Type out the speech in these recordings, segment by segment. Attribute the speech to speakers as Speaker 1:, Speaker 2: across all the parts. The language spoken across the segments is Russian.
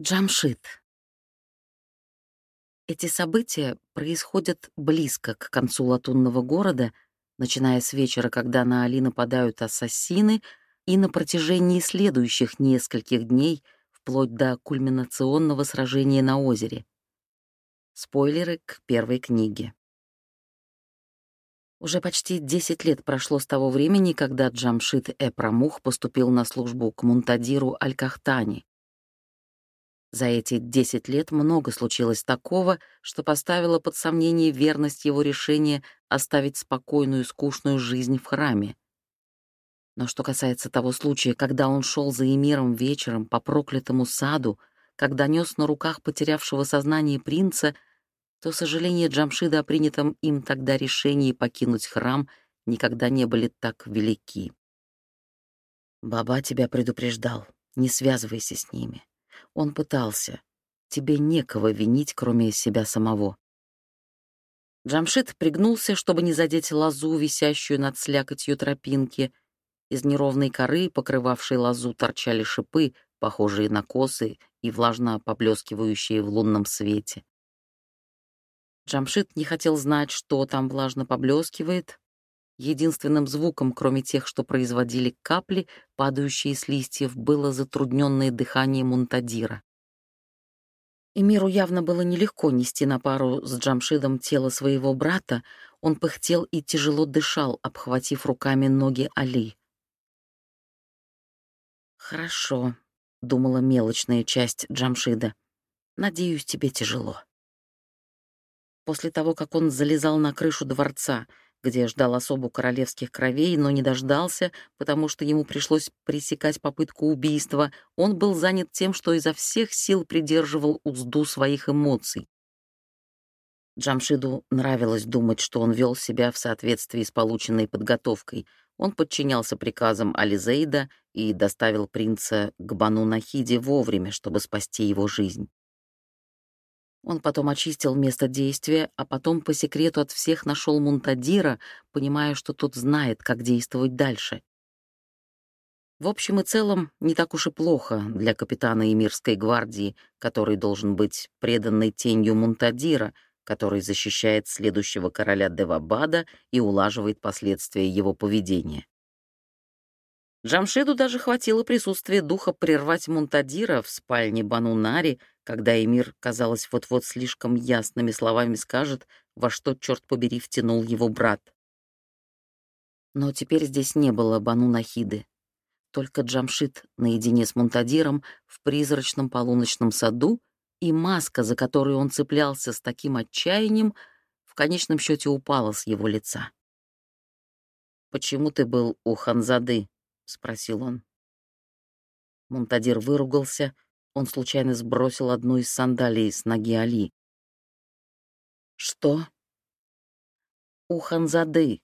Speaker 1: Джамшит. Эти события происходят близко к концу латунного города, начиная с вечера, когда на Али нападают ассасины, и на протяжении следующих нескольких дней, вплоть до кульминационного сражения на озере. Спойлеры к первой книге. Уже почти 10 лет прошло с того времени, когда Джамшит Эпрамух поступил на службу к Мунтадиру Аль-Кахтани, за эти десять лет много случилось такого, что поставило под сомнение верность его решения оставить спокойную и скучную жизнь в храме. Но что касается того случая, когда он шел за эмиром вечером по проклятому саду, когда нес на руках потерявшего сознание принца, то сожаления Джамшида о принятом им тогда решении покинуть храм никогда не были так велики. «Баба тебя предупреждал, не связывайся с ними. Он пытался. Тебе некого винить, кроме себя самого. Джамшит пригнулся, чтобы не задеть лозу, висящую над слякотью тропинки. Из неровной коры, покрывавшей лозу, торчали шипы, похожие на косы и влажно поблескивающие в лунном свете. Джамшит не хотел знать, что там влажно поблескивает. Единственным звуком, кроме тех, что производили капли, падающие с листьев, было затрудненное дыхание Мунтадира. Эмиру явно было нелегко нести на пару с Джамшидом тело своего брата, он пыхтел и тяжело дышал, обхватив руками ноги Али. «Хорошо», — думала мелочная часть Джамшида. «Надеюсь, тебе тяжело». После того, как он залезал на крышу дворца, где ждал особу королевских кровей, но не дождался, потому что ему пришлось пресекать попытку убийства, он был занят тем, что изо всех сил придерживал узду своих эмоций. Джамшиду нравилось думать, что он вел себя в соответствии с полученной подготовкой. Он подчинялся приказам Ализейда и доставил принца к Бану Нахиде вовремя, чтобы спасти его жизнь. Он потом очистил место действия, а потом по секрету от всех нашел Мунтадира, понимая, что тот знает, как действовать дальше. В общем и целом, не так уж и плохо для капитана Эмирской гвардии, который должен быть преданной тенью Мунтадира, который защищает следующего короля Девабада и улаживает последствия его поведения. Джамшиду даже хватило присутствия духа прервать Мунтадира в спальне Банунари, когда Эмир, казалось, вот-вот слишком ясными словами скажет, во что, черт побери, втянул его брат. Но теперь здесь не было Бану Нахиды. Только Джамшит наедине с Мунтадиром в призрачном полуночном саду и маска, за которую он цеплялся с таким отчаянием, в конечном счете упала с его лица. «Почему ты был у Ханзады?» — спросил он. Мунтадир выругался, он случайно сбросил одну из сандалий с ноги Али. «Что?» «У Ханзады»,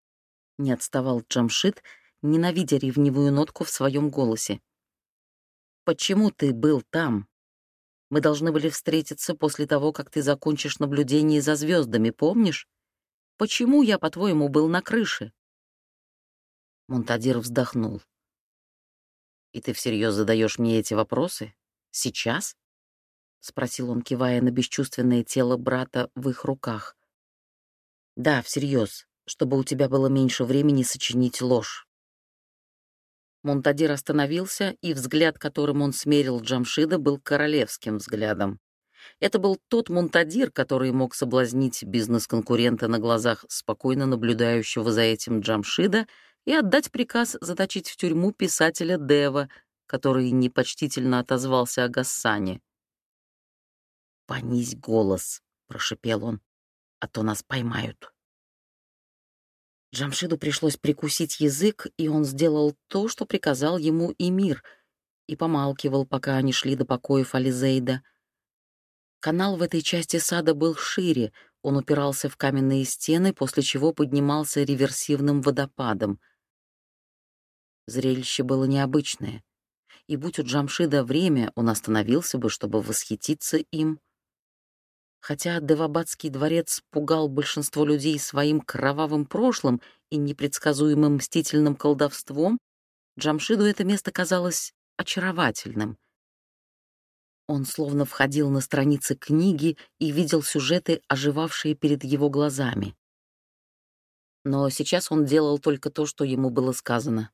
Speaker 1: — не отставал Джамшит, ненавидя ревнивую нотку в своем голосе. «Почему ты был там? Мы должны были встретиться после того, как ты закончишь наблюдение за звездами, помнишь? Почему я, по-твоему, был на крыше?» Монтадир вздохнул. «И ты всерьез задаешь мне эти вопросы? Сейчас?» — спросил он, кивая на бесчувственное тело брата в их руках. «Да, всерьез, чтобы у тебя было меньше времени сочинить ложь». Монтадир остановился, и взгляд, которым он смерил Джамшида, был королевским взглядом. Это был тот Монтадир, который мог соблазнить бизнес-конкурента на глазах спокойно наблюдающего за этим Джамшида — и отдать приказ заточить в тюрьму писателя Дева, который непочтительно отозвался о Гассане. «Понизь голос», — прошепел он, — «а то нас поймают». Джамшиду пришлось прикусить язык, и он сделал то, что приказал ему Эмир, и помалкивал, пока они шли до покоев Ализейда. Канал в этой части сада был шире, он упирался в каменные стены, после чего поднимался реверсивным водопадом. Зрелище было необычное, и будь у Джамшида время, он остановился бы, чтобы восхититься им. Хотя Девабадский дворец пугал большинство людей своим кровавым прошлым и непредсказуемым мстительным колдовством, Джамшиду это место казалось очаровательным. Он словно входил на страницы книги и видел сюжеты, оживавшие перед его глазами. Но сейчас он делал только то, что ему было сказано.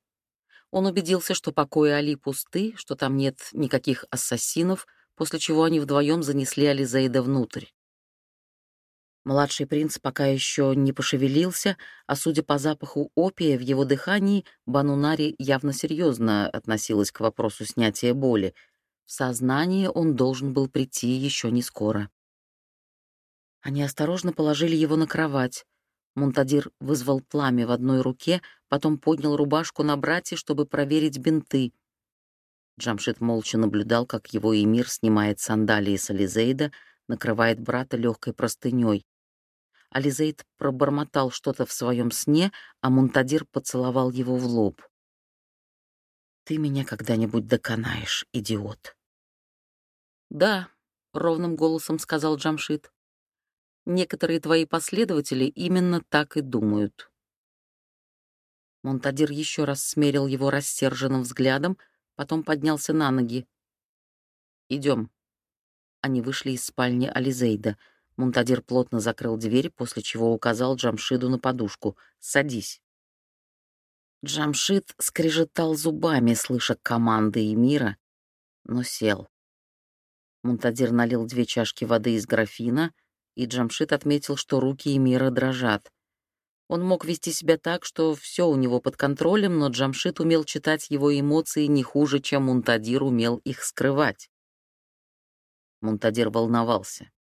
Speaker 1: Он убедился, что покои Али пусты, что там нет никаких ассасинов, после чего они вдвоем занесли Ализейда внутрь. Младший принц пока еще не пошевелился, а судя по запаху опия в его дыхании, Банунари явно серьезно относилась к вопросу снятия боли. В сознание он должен был прийти еще не скоро. Они осторожно положили его на кровать. Мунтадир вызвал пламя в одной руке, потом поднял рубашку на брате, чтобы проверить бинты. Джамшит молча наблюдал, как его эмир снимает сандалии с Ализейда, накрывает брата легкой простыней. Ализейд пробормотал что-то в своем сне, а Мунтадир поцеловал его в лоб. «Ты меня когда-нибудь доконаешь, идиот». «Да», — ровным голосом сказал Джамшит. «Некоторые твои последователи именно так и думают». Монтадир еще раз смерил его рассерженным взглядом, потом поднялся на ноги. «Идем». Они вышли из спальни Ализейда — Мунтадир плотно закрыл дверь, после чего указал Джамшиду на подушку. «Садись». Джамшид скрежетал зубами, слыша команды Эмира, но сел. Мунтадир налил две чашки воды из графина, и Джамшид отметил, что руки Эмира дрожат. Он мог вести себя так, что все у него под контролем, но Джамшид умел читать его эмоции не хуже, чем Мунтадир умел их скрывать. Мунтадир волновался.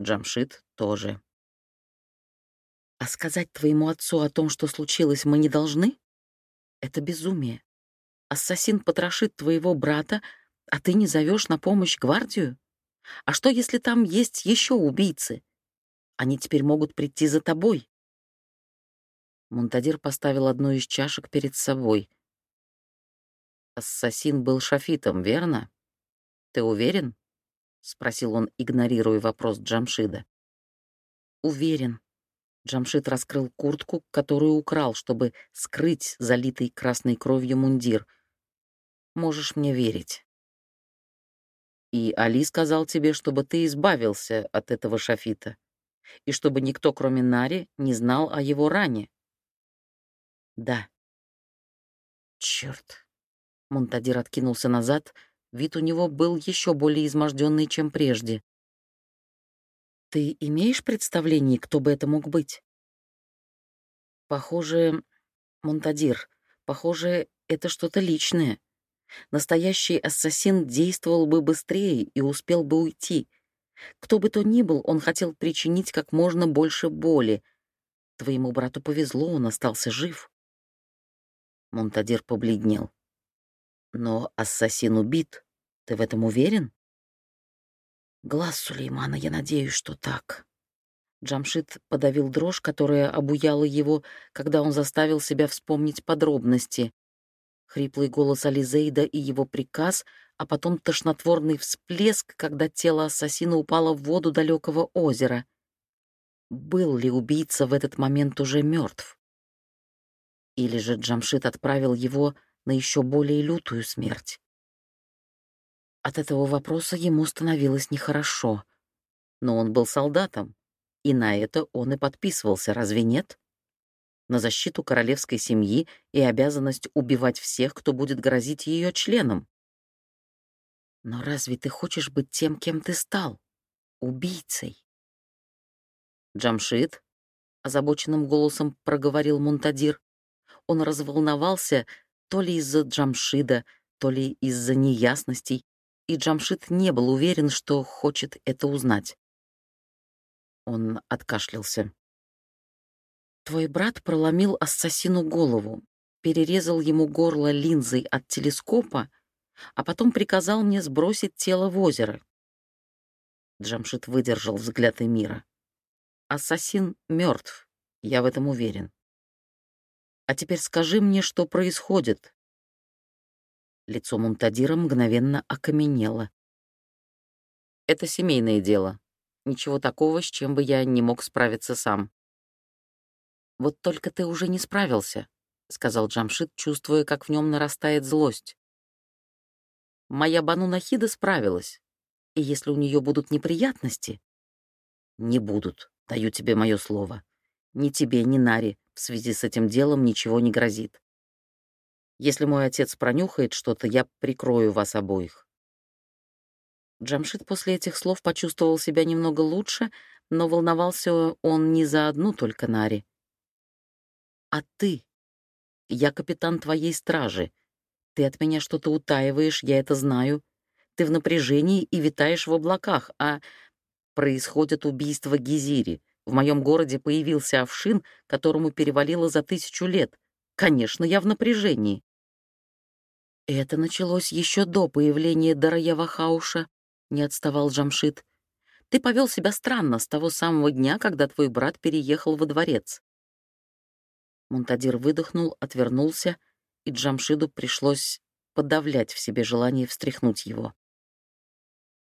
Speaker 1: Джамшит тоже. А сказать твоему отцу о том, что случилось, мы не должны? Это безумие. Ассасин потрошит твоего брата, а ты не зовешь на помощь гвардию? А что, если там есть еще убийцы? Они теперь могут прийти за тобой. Мунтадир поставил одну из чашек перед собой. Ассасин был шафитом, верно? Ты уверен? — спросил он, игнорируя вопрос Джамшида. «Уверен». Джамшид раскрыл куртку, которую украл, чтобы скрыть залитый красной кровью мундир. «Можешь мне верить». «И Али сказал тебе, чтобы ты избавился от этого шафита, и чтобы никто, кроме Нари, не знал о его ране». «Да». «Черт!» Монтадир откинулся назад — Вид у него был еще более изможденный, чем прежде. «Ты имеешь представление, кто бы это мог быть?» «Похоже, Монтадир, похоже, это что-то личное. Настоящий ассасин действовал бы быстрее и успел бы уйти. Кто бы то ни был, он хотел причинить как можно больше боли. Твоему брату повезло, он остался жив». Монтадир побледнел. «Но ассасин убит», ты в этом уверен? Глаз Сулеймана, я надеюсь, что так. Джамшит подавил дрожь, которая обуяла его, когда он заставил себя вспомнить подробности. Хриплый голос Ализейда и его приказ, а потом тошнотворный всплеск, когда тело ассасина упало в воду далекого озера. Был ли убийца в этот момент уже мертв? Или же Джамшит отправил его на еще более лютую смерть? От этого вопроса ему становилось нехорошо. Но он был солдатом, и на это он и подписывался, разве нет? На защиту королевской семьи и обязанность убивать всех, кто будет грозить ее членам. Но разве ты хочешь быть тем, кем ты стал? Убийцей? Джамшит, озабоченным голосом проговорил Мунтадир. Он разволновался то ли из-за Джамшида, то ли из-за неясностей, и Джамшит не был уверен, что хочет это узнать. Он откашлялся. «Твой брат проломил ассасину голову, перерезал ему горло линзой от телескопа, а потом приказал мне сбросить тело в озеро». Джамшит выдержал взгляд Эмира. «Ассасин мертв, я в этом уверен. А теперь скажи мне, что происходит, Лицо Мунтадира мгновенно окаменело. «Это семейное дело. Ничего такого, с чем бы я не мог справиться сам». «Вот только ты уже не справился», — сказал Джамшит, чувствуя, как в нем нарастает злость. «Моя Бану Нахида справилась. И если у нее будут неприятности? Не будут, даю тебе мое слово. Ни тебе, ни Наре в связи с этим делом ничего не грозит. Если мой отец пронюхает что-то, я прикрою вас обоих. Джамшит после этих слов почувствовал себя немного лучше, но волновался он не за одну только Нари. «А ты? Я капитан твоей стражи. Ты от меня что-то утаиваешь, я это знаю. Ты в напряжении и витаешь в облаках, а происходят убийства Гизири. В моем городе появился овшин, которому перевалило за тысячу лет. Конечно, я в напряжении. Это началось еще до появления Дараева Хауша, не отставал Джамшит. Ты повел себя странно с того самого дня, когда твой брат переехал во дворец. Мунтадир выдохнул, отвернулся, и Джамшиду пришлось подавлять в себе желание встряхнуть его.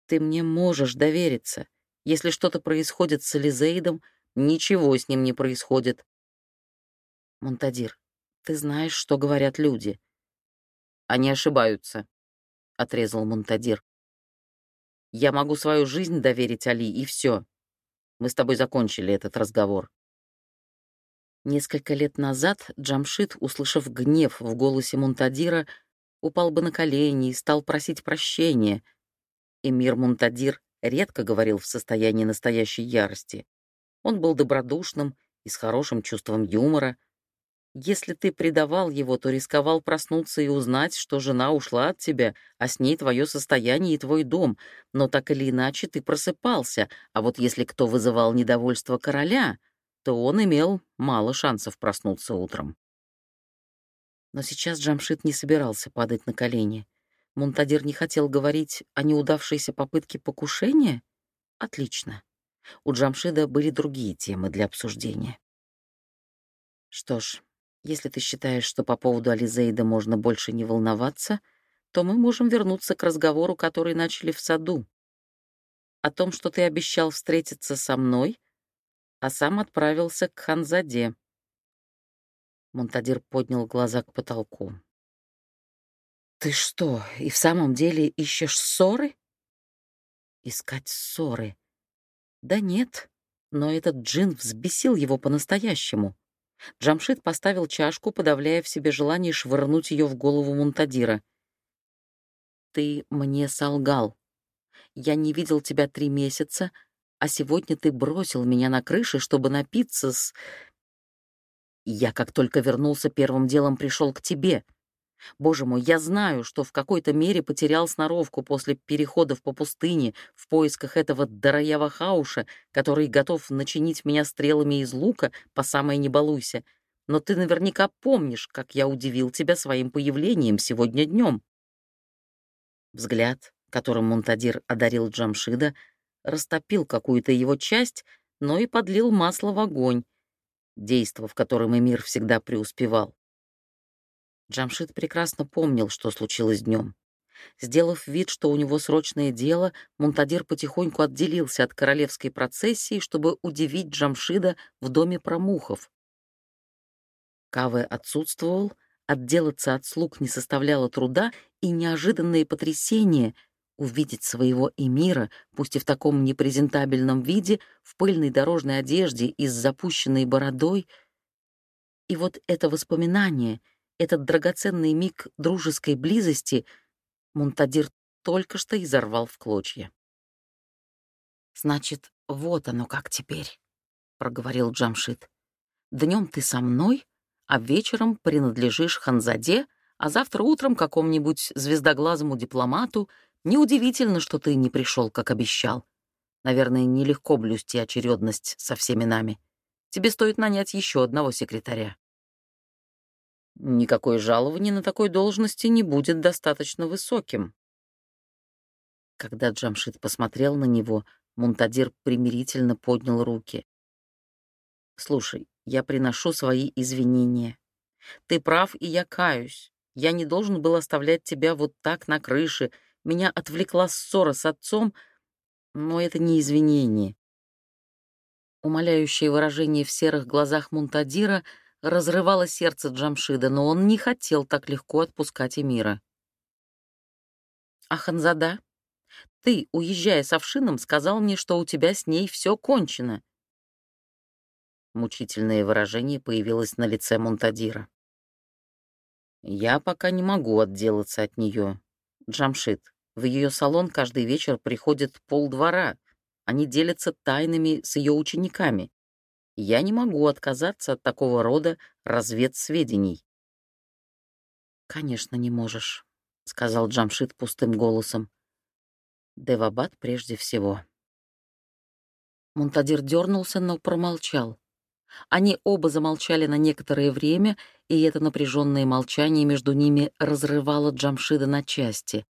Speaker 1: «Ты мне можешь довериться. Если что-то происходит с Элизейдом, ничего с ним не происходит». «Мунтадир, ты знаешь, что говорят люди. Они ошибаются, — отрезал Мунтадир. Я могу свою жизнь доверить Али, и все. Мы с тобой закончили этот разговор. Несколько лет назад Джамшит, услышав гнев в голосе Мунтадира, упал бы на колени и стал просить прощения. Эмир Мунтадир редко говорил в состоянии настоящей ярости. Он был добродушным и с хорошим чувством юмора, если ты предавал его, то рисковал проснуться и узнать, что жена ушла от тебя, а с ней твое состояние и твой дом. Но так или иначе ты просыпался, а вот если кто вызывал недовольство короля, то он имел мало шансов проснуться утром. Но сейчас Джамшит не собирался падать на колени. Мунтадир не хотел говорить о неудавшейся попытке покушения? Отлично. У Джамшида были другие темы для обсуждения. Что ж, если ты считаешь, что по поводу Ализейда можно больше не волноваться, то мы можем вернуться к разговору, который начали в саду. О том, что ты обещал встретиться со мной, а сам отправился к Ханзаде. Монтадир поднял глаза к потолку. «Ты что, и в самом деле ищешь ссоры?» «Искать ссоры?» «Да нет, но этот джин взбесил его по-настоящему. Джамшит поставил чашку, подавляя в себе желание швырнуть ее в голову Мунтадира. «Ты мне солгал. Я не видел тебя три месяца, а сегодня ты бросил меня на крыше, чтобы напиться с... Я, как только вернулся, первым делом пришел к тебе. Боже мой, я знаю, что в какой-то мере потерял сноровку после переходов по пустыне в поисках этого Дараява Хауша, который готов начинить меня стрелами из лука по самой не балуйся. Но ты наверняка помнишь, как я удивил тебя своим появлением сегодня днем. Взгляд, которым Монтадир одарил Джамшида, растопил какую-то его часть, но и подлил масло в огонь, действо, в котором Эмир всегда преуспевал. Джамшит прекрасно помнил, что случилось днем. Сделав вид, что у него срочное дело, Мунтадир потихоньку отделился от королевской процессии, чтобы удивить Джамшида в доме промухов. Каве отсутствовал, отделаться от слуг не составляло труда, и неожиданное потрясение — увидеть своего эмира, пусть и в таком непрезентабельном виде, в пыльной дорожной одежде и с запущенной бородой. И вот это воспоминание — этот драгоценный миг дружеской близости Мунтадир только что изорвал в клочья. «Значит, вот оно как теперь», — проговорил Джамшит. «Днем ты со мной, а вечером принадлежишь Ханзаде, а завтра утром какому-нибудь звездоглазому дипломату. Неудивительно, что ты не пришел, как обещал. Наверное, нелегко блюсти очередность со всеми нами. Тебе стоит нанять еще одного секретаря». Никакое жалование на такой должности не будет достаточно высоким. Когда Джамшит посмотрел на него, Мунтадир примирительно поднял руки. «Слушай, я приношу свои извинения. Ты прав, и я каюсь. Я не должен был оставлять тебя вот так на крыше. Меня отвлекла ссора с отцом, но это не извинение». Умоляющее выражение в серых глазах Мунтадира — разрывало сердце Джамшида, но он не хотел так легко отпускать Эмира. «А Ханзада? Ты, уезжая с Овшином, сказал мне, что у тебя с ней все кончено. Мучительное выражение появилось на лице Монтадира. «Я пока не могу отделаться от нее. Джамшит, в ее салон каждый вечер приходит полдвора. Они делятся тайнами с ее учениками. Я не могу отказаться от такого рода разведсведений». «Конечно, не можешь», — сказал Джамшит пустым голосом. «Девабад прежде всего». Монтадир дернулся, но промолчал. Они оба замолчали на некоторое время, и это напряженное молчание между ними разрывало Джамшида на части.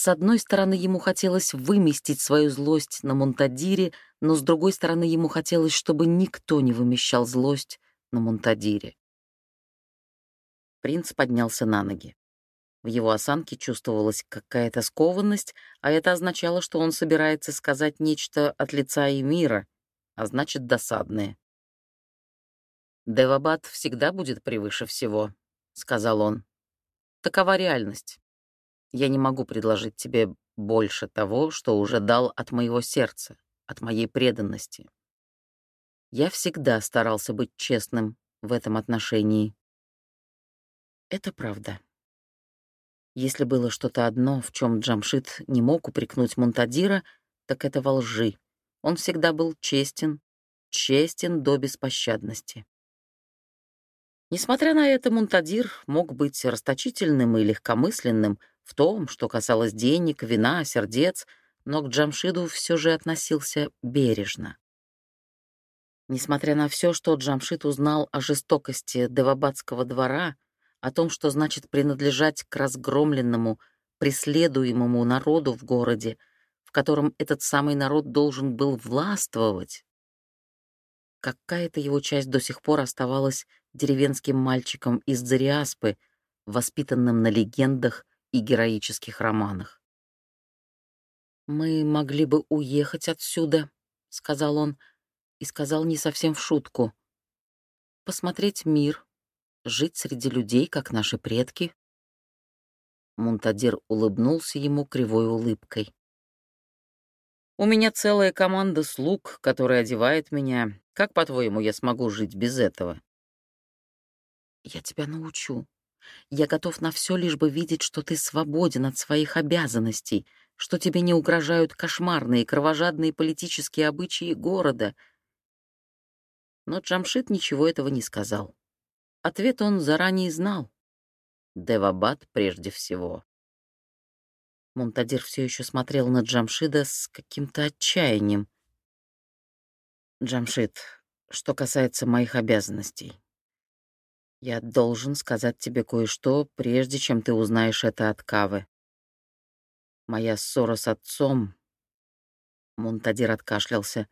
Speaker 1: С одной стороны, ему хотелось выместить свою злость на Монтадире, но с другой стороны, ему хотелось, чтобы никто не вымещал злость на Монтадире. Принц поднялся на ноги. В его осанке чувствовалась какая-то скованность, а это означало, что он собирается сказать нечто от лица и мира — а значит, досадные. «Девабад всегда будет превыше всего», — сказал он. «Такова реальность. Я не могу предложить тебе больше того, что уже дал от моего сердца, от моей преданности. Я всегда старался быть честным в этом отношении. Это правда. Если было что-то одно, в чем Джамшит не мог упрекнуть Мунтадира, так это во лжи. Он всегда был честен, честен до беспощадности. Несмотря на это, Мунтадир мог быть расточительным и легкомысленным в том, что касалось денег, вина, сердец, но к Джамшиду все же относился бережно. Несмотря на все, что Джамшид узнал о жестокости Девабадского двора, о том, что значит принадлежать к разгромленному, преследуемому народу в городе, в котором этот самый народ должен был властвовать. Какая-то его часть до сих пор оставалась деревенским мальчиком из Дзариаспы, воспитанным на легендах и героических романах. «Мы могли бы уехать отсюда», — сказал он, и сказал не совсем в шутку. «Посмотреть мир, жить среди людей, как наши предки». Мунтадир улыбнулся ему кривой улыбкой. У меня целая команда слуг, которая одевает меня. Как, по-твоему, я смогу жить без этого? Я тебя научу. Я готов на все, лишь бы видеть, что ты свободен от своих обязанностей, что тебе не угрожают кошмарные, кровожадные политические обычаи города. Но Джамшит ничего этого не сказал. Ответ он заранее знал. Девабад прежде всего. Мунтадир все еще смотрел на Джамшида с каким-то отчаянием. «Джамшид, что касается моих обязанностей, я должен сказать тебе кое-что, прежде чем ты узнаешь это от Кавы. Моя ссора с отцом...» Мунтадир откашлялся.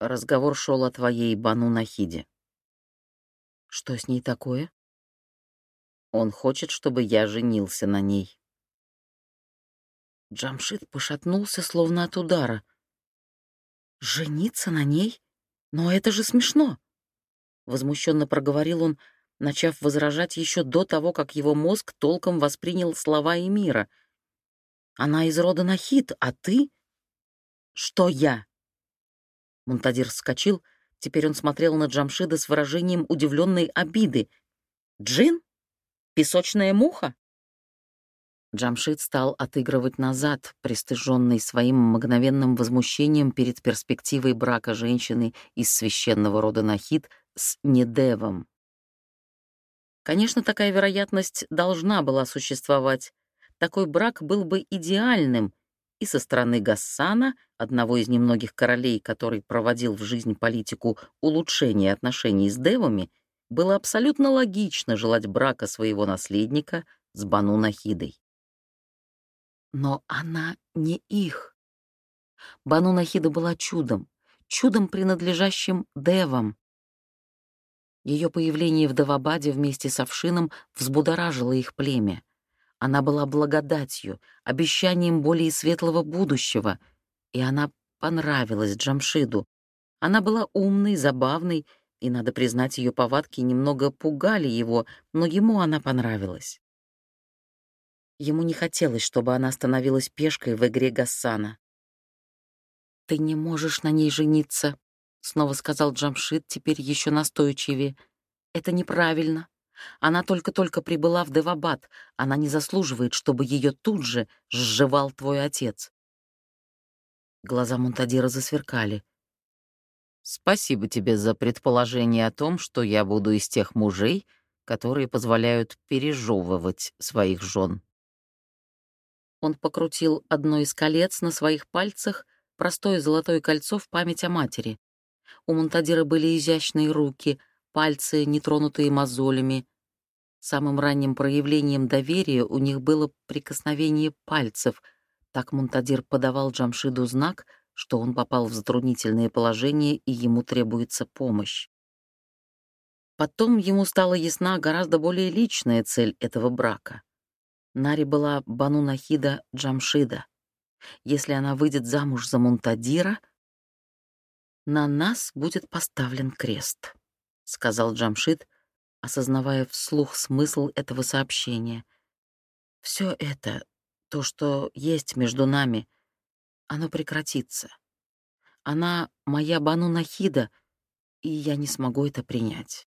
Speaker 1: «Разговор шел о твоей Бану Нахиде». «Что с ней такое?» «Он хочет, чтобы я женился на ней». Джамшит пошатнулся, словно от удара. «Жениться на ней? Но это же смешно!» Возмущенно проговорил он, начав возражать еще до того, как его мозг толком воспринял слова Эмира. «Она из рода Нахид, а ты?» «Что я?» Мунтадир вскочил, теперь он смотрел на Джамшида с выражением удивленной обиды. «Джин? Песочная муха?» Джамшит стал отыгрывать назад, пристыженный своим мгновенным возмущением перед перспективой брака женщины из священного рода Нахид с Недевом. Конечно, такая вероятность должна была существовать. Такой брак был бы идеальным и со стороны Гассана, одного из немногих королей, который проводил в жизнь политику улучшения отношений с девами, было абсолютно логично желать брака своего наследника с Бану Нахидой. Но она не их. Бану Нахида была чудом, чудом, принадлежащим девам. Ее появление в Давабаде вместе с Овшином взбудоражило их племя. Она была благодатью, обещанием более светлого будущего, и она понравилась Джамшиду. Она была умной, забавной, и, надо признать, ее повадки немного пугали его, но ему она понравилась. Ему не хотелось, чтобы она становилась пешкой в игре Гассана. «Ты не можешь на ней жениться», — снова сказал Джамшит, теперь еще настойчивее. «Это неправильно. Она только-только прибыла в Девабад. Она не заслуживает, чтобы ее тут же сживал твой отец». Глаза Монтадира засверкали. «Спасибо тебе за предположение о том, что я буду из тех мужей, которые позволяют пережевывать своих жен». Он покрутил одно из колец на своих пальцах, простое золотое кольцо в память о матери. У Монтадира были изящные руки, пальцы, нетронутые мозолями. Самым ранним проявлением доверия у них было прикосновение пальцев. Так Монтадир подавал Джамшиду знак, что он попал в затруднительное положение и ему требуется помощь. Потом ему стала ясна гораздо более личная цель этого брака. Нари была Бану Нахида Джамшида. Если она выйдет замуж за Мунтадира, на нас будет поставлен крест, — сказал Джамшид, осознавая вслух смысл этого сообщения. Все это, то, что есть между нами, оно прекратится. Она моя Бану Нахида, и я не смогу это принять.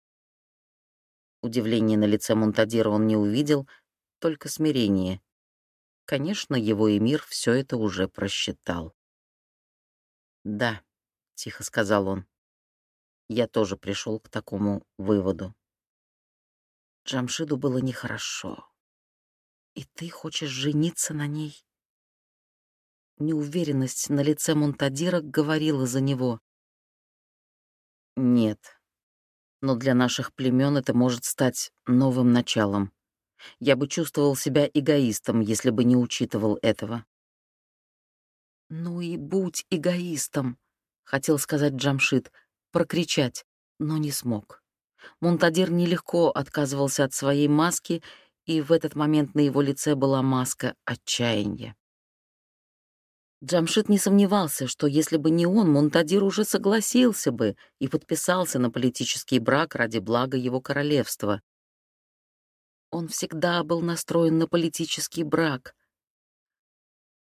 Speaker 1: Удивление на лице Мунтадира он не увидел — только смирение. Конечно, его эмир все это уже просчитал. «Да», — тихо сказал он, — «я тоже пришел к такому выводу. Джамшиду было нехорошо. И ты хочешь жениться на ней?» Неуверенность на лице Монтадира говорила за него. «Нет, но для наших племен это может стать новым началом. Я бы чувствовал себя эгоистом, если бы не учитывал этого. «Ну и будь эгоистом», — хотел сказать Джамшит, прокричать, но не смог. Мунтадир нелегко отказывался от своей маски, и в этот момент на его лице была маска отчаяния. Джамшит не сомневался, что если бы не он, Мунтадир уже согласился бы и подписался на политический брак ради блага его королевства. Он всегда был настроен на политический брак.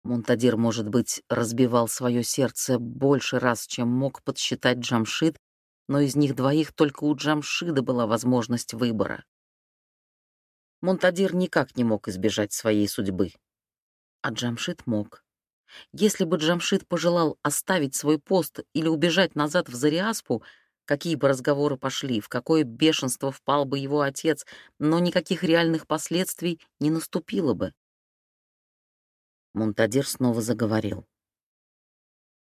Speaker 1: Монтадир, может быть, разбивал свое сердце больше раз, чем мог подсчитать Джамшид, но из них двоих только у Джамшида была возможность выбора. Монтадир никак не мог избежать своей судьбы. А Джамшид мог. Если бы Джамшид пожелал оставить свой пост или убежать назад в Зариаспу, какие бы разговоры пошли, в какое бешенство впал бы его отец, но никаких реальных последствий не наступило бы. Мунтадир снова заговорил.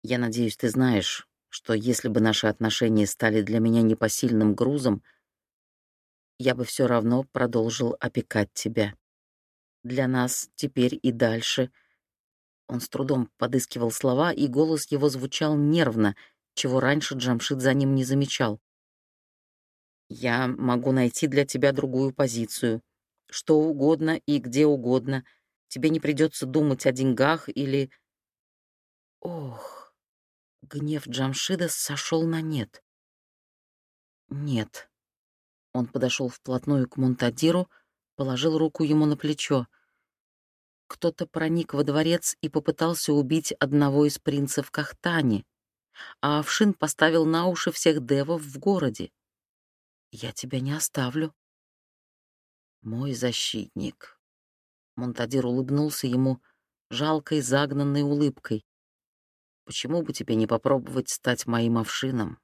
Speaker 1: «Я надеюсь, ты знаешь, что если бы наши отношения стали для меня непосильным грузом, я бы все равно продолжил опекать тебя. Для нас теперь и дальше...» Он с трудом подыскивал слова, и голос его звучал нервно — чего раньше Джамшит за ним не замечал. «Я могу найти для тебя другую позицию. Что угодно и где угодно. Тебе не придется думать о деньгах или...» Ох, гнев Джамшида сошел на нет. «Нет». Он подошел вплотную к Мунтадиру, положил руку ему на плечо. Кто-то проник во дворец и попытался убить одного из принцев Кахтани а Авшин поставил на уши всех девов в городе. Я тебя не оставлю. Мой защитник. Монтадир улыбнулся ему жалкой загнанной улыбкой. Почему бы тебе не попробовать стать моим Авшином?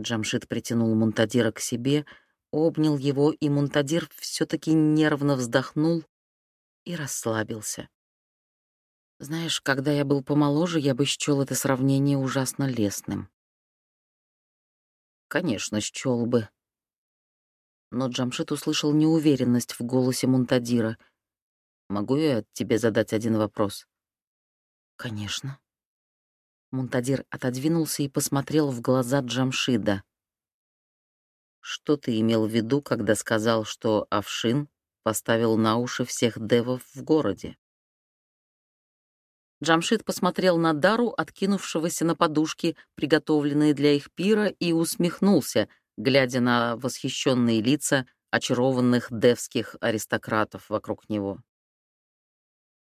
Speaker 1: Джамшит притянул Монтадира к себе, обнял его, и Монтадир все-таки нервно вздохнул и расслабился. Знаешь, когда я был помоложе, я бы счёл это сравнение ужасно лестным. Конечно, счёл бы. Но Джамшит услышал неуверенность в голосе Мунтадира. «Могу я тебе задать один вопрос?» «Конечно». Мунтадир отодвинулся и посмотрел в глаза Джамшида. «Что ты имел в виду, когда сказал, что Авшин поставил на уши всех девов в городе?» Джамшит посмотрел на Дару, откинувшегося на подушки, приготовленные для их пира, и усмехнулся, глядя на восхищенные лица очарованных девских аристократов вокруг него.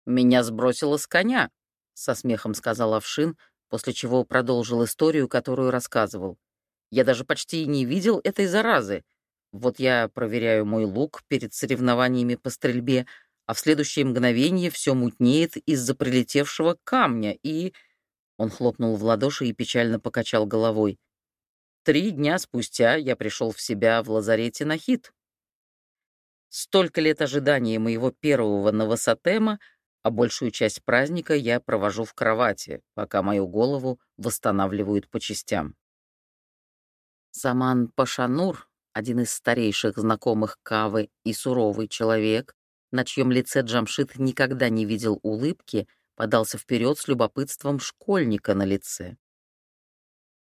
Speaker 1: «Меня сбросило с коня», — со смехом сказал Овшин, после чего продолжил историю, которую рассказывал. «Я даже почти не видел этой заразы. Вот я проверяю мой лук перед соревнованиями по стрельбе, а в следующее мгновение все мутнеет из-за прилетевшего камня, и...» Он хлопнул в ладоши и печально покачал головой. «Три дня спустя я пришел в себя в лазарете на хит. Столько лет ожидания моего первого новосатема, а большую часть праздника я провожу в кровати, пока мою голову восстанавливают по частям». Саман Пашанур, один из старейших знакомых Кавы и суровый человек, на чьем лице Джамшит никогда не видел улыбки, подался вперед с любопытством школьника на лице.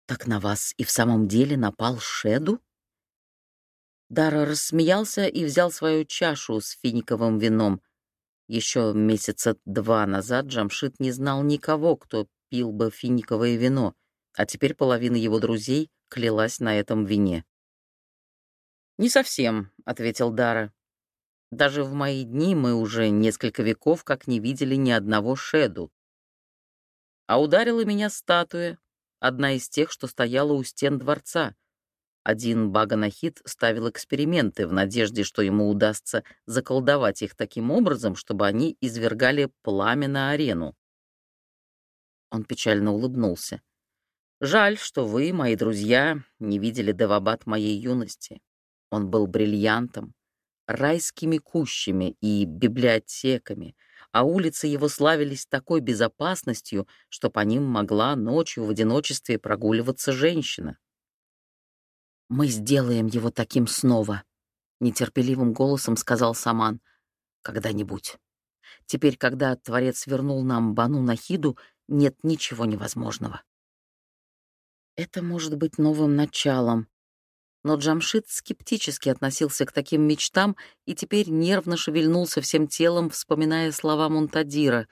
Speaker 1: «Так на вас и в самом деле напал Шеду?» Дара рассмеялся и взял свою чашу с финиковым вином. Еще месяца два назад Джамшит не знал никого, кто пил бы финиковое вино, а теперь половина его друзей клялась на этом вине. «Не совсем», — ответил Дара. Даже в мои дни мы уже несколько веков как не видели ни одного шеду. А ударила меня статуя, одна из тех, что стояла у стен дворца. Один Баганахит ставил эксперименты в надежде, что ему удастся заколдовать их таким образом, чтобы они извергали пламя на арену. Он печально улыбнулся. «Жаль, что вы, мои друзья, не видели Девабад моей юности. Он был бриллиантом, райскими кущами и библиотеками, а улицы его славились такой безопасностью, что по ним могла ночью в одиночестве прогуливаться женщина. «Мы сделаем его таким снова», — нетерпеливым голосом сказал Саман. «Когда-нибудь. Теперь, когда Творец вернул нам Бану Нахиду, нет ничего невозможного». «Это может быть новым началом», но Джамшит скептически относился к таким мечтам и теперь нервно шевельнулся всем телом, вспоминая слова Мунтадира.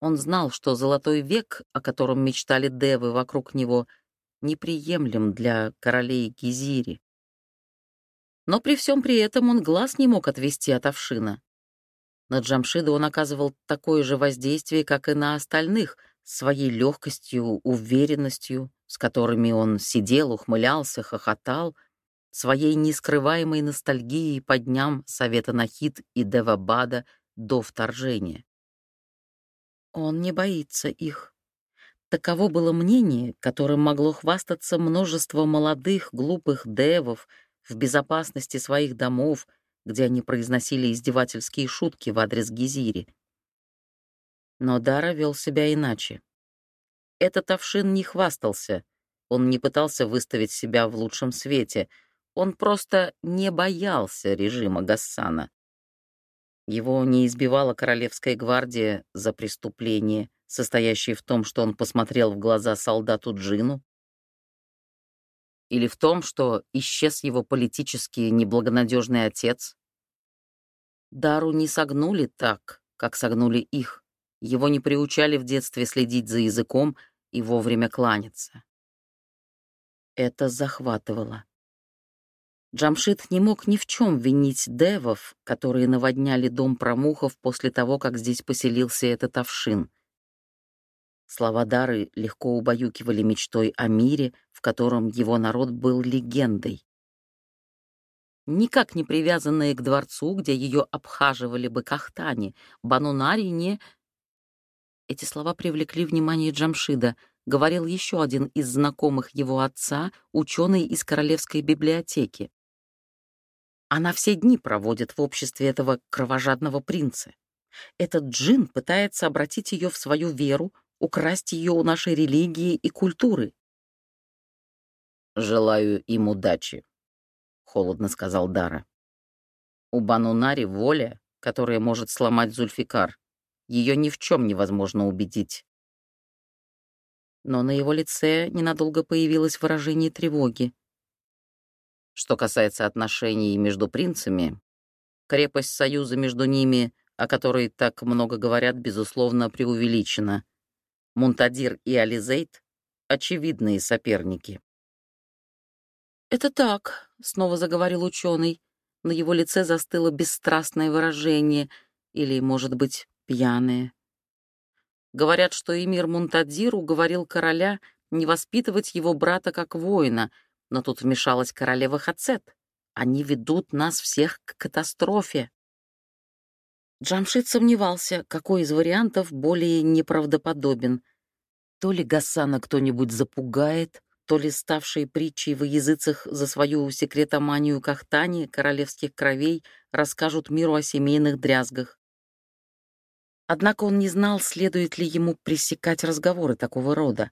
Speaker 1: Он знал, что золотой век, о котором мечтали девы вокруг него, неприемлем для королей Гизири. Но при всем при этом он глаз не мог отвести от Овшина. На Джамшида он оказывал такое же воздействие, как и на остальных, своей легкостью, уверенностью, с которыми он сидел, ухмылялся, хохотал — своей нескрываемой ностальгией по дням Совета Нахид и Девабада до вторжения. Он не боится их. Таково было мнение, которым могло хвастаться множество молодых, глупых девов в безопасности своих домов, где они произносили издевательские шутки в адрес Гизири. Но Дара вел себя иначе. Этот Овшин не хвастался, он не пытался выставить себя в лучшем свете — он просто не боялся режима Гассана. Его не избивала Королевская гвардия за преступление, состоящее в том, что он посмотрел в глаза солдату Джину, или в том, что исчез его политически неблагонадежный отец. Дару не согнули так, как согнули их. Его не приучали в детстве следить за языком и вовремя кланяться. Это захватывало. Джамшит не мог ни в чем винить девов, которые наводняли дом промухов после того, как здесь поселился этот овшин. Слова Дары легко убаюкивали мечтой о мире, в котором его народ был легендой. Никак не привязанные к дворцу, где ее обхаживали бы кахтани, Банунари не... Эти слова привлекли внимание Джамшида. Говорил еще один из знакомых его отца, ученый из Королевской библиотеки. Она все дни проводит в обществе этого кровожадного принца. Этот джин пытается обратить ее в свою веру, украсть ее у нашей религии и культуры. «Желаю им удачи», — холодно сказал Дара. «У Банунари воля, которая может сломать Зульфикар. Ее ни в чем невозможно убедить». Но на его лице ненадолго появилось выражение тревоги. Что касается отношений между принцами, крепость союза между ними, о которой так много говорят, безусловно, преувеличена. Мунтадир и Ализейт — очевидные соперники. «Это так», — снова заговорил ученый, на его лице застыло бесстрастное выражение, или, может быть, пьяное. Говорят, что эмир Мунтадир уговорил короля не воспитывать его брата как воина, но тут вмешалась королева Хацет. Они ведут нас всех к катастрофе. Джамшит сомневался, какой из вариантов более неправдоподобен. То ли Гасана кто-нибудь запугает, то ли ставшие притчей во языцах за свою секретоманию Кахтани королевских кровей расскажут миру о семейных дрязгах. Однако он не знал, следует ли ему пресекать разговоры такого рода.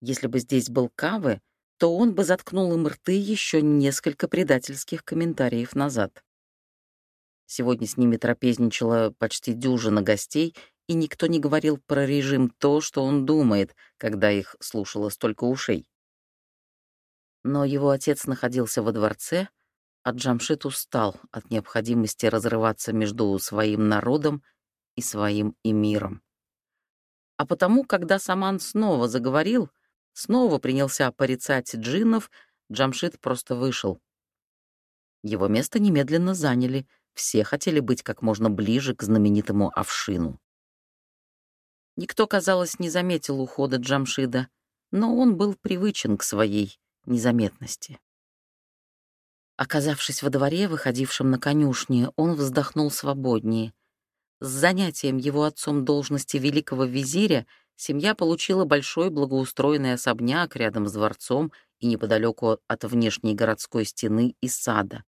Speaker 1: Если бы здесь был Кавы, то он бы заткнул им рты еще несколько предательских комментариев назад. Сегодня с ними трапезничала почти дюжина гостей, и никто не говорил про режим то, что он думает, когда их слушало столько ушей. Но его отец находился во дворце, а Джамшит устал от необходимости разрываться между своим народом и своим эмиром. А потому, когда Саман снова заговорил, снова принялся порицать джиннов, Джамшит просто вышел. Его место немедленно заняли, все хотели быть как можно ближе к знаменитому Авшину. Никто, казалось, не заметил ухода Джамшида, но он был привычен к своей незаметности. Оказавшись во дворе, выходившем на конюшне, он вздохнул свободнее. С занятием его отцом должности великого визиря семья получила большой благоустроенный особняк рядом с дворцом и неподалеку от внешней городской стены и сада.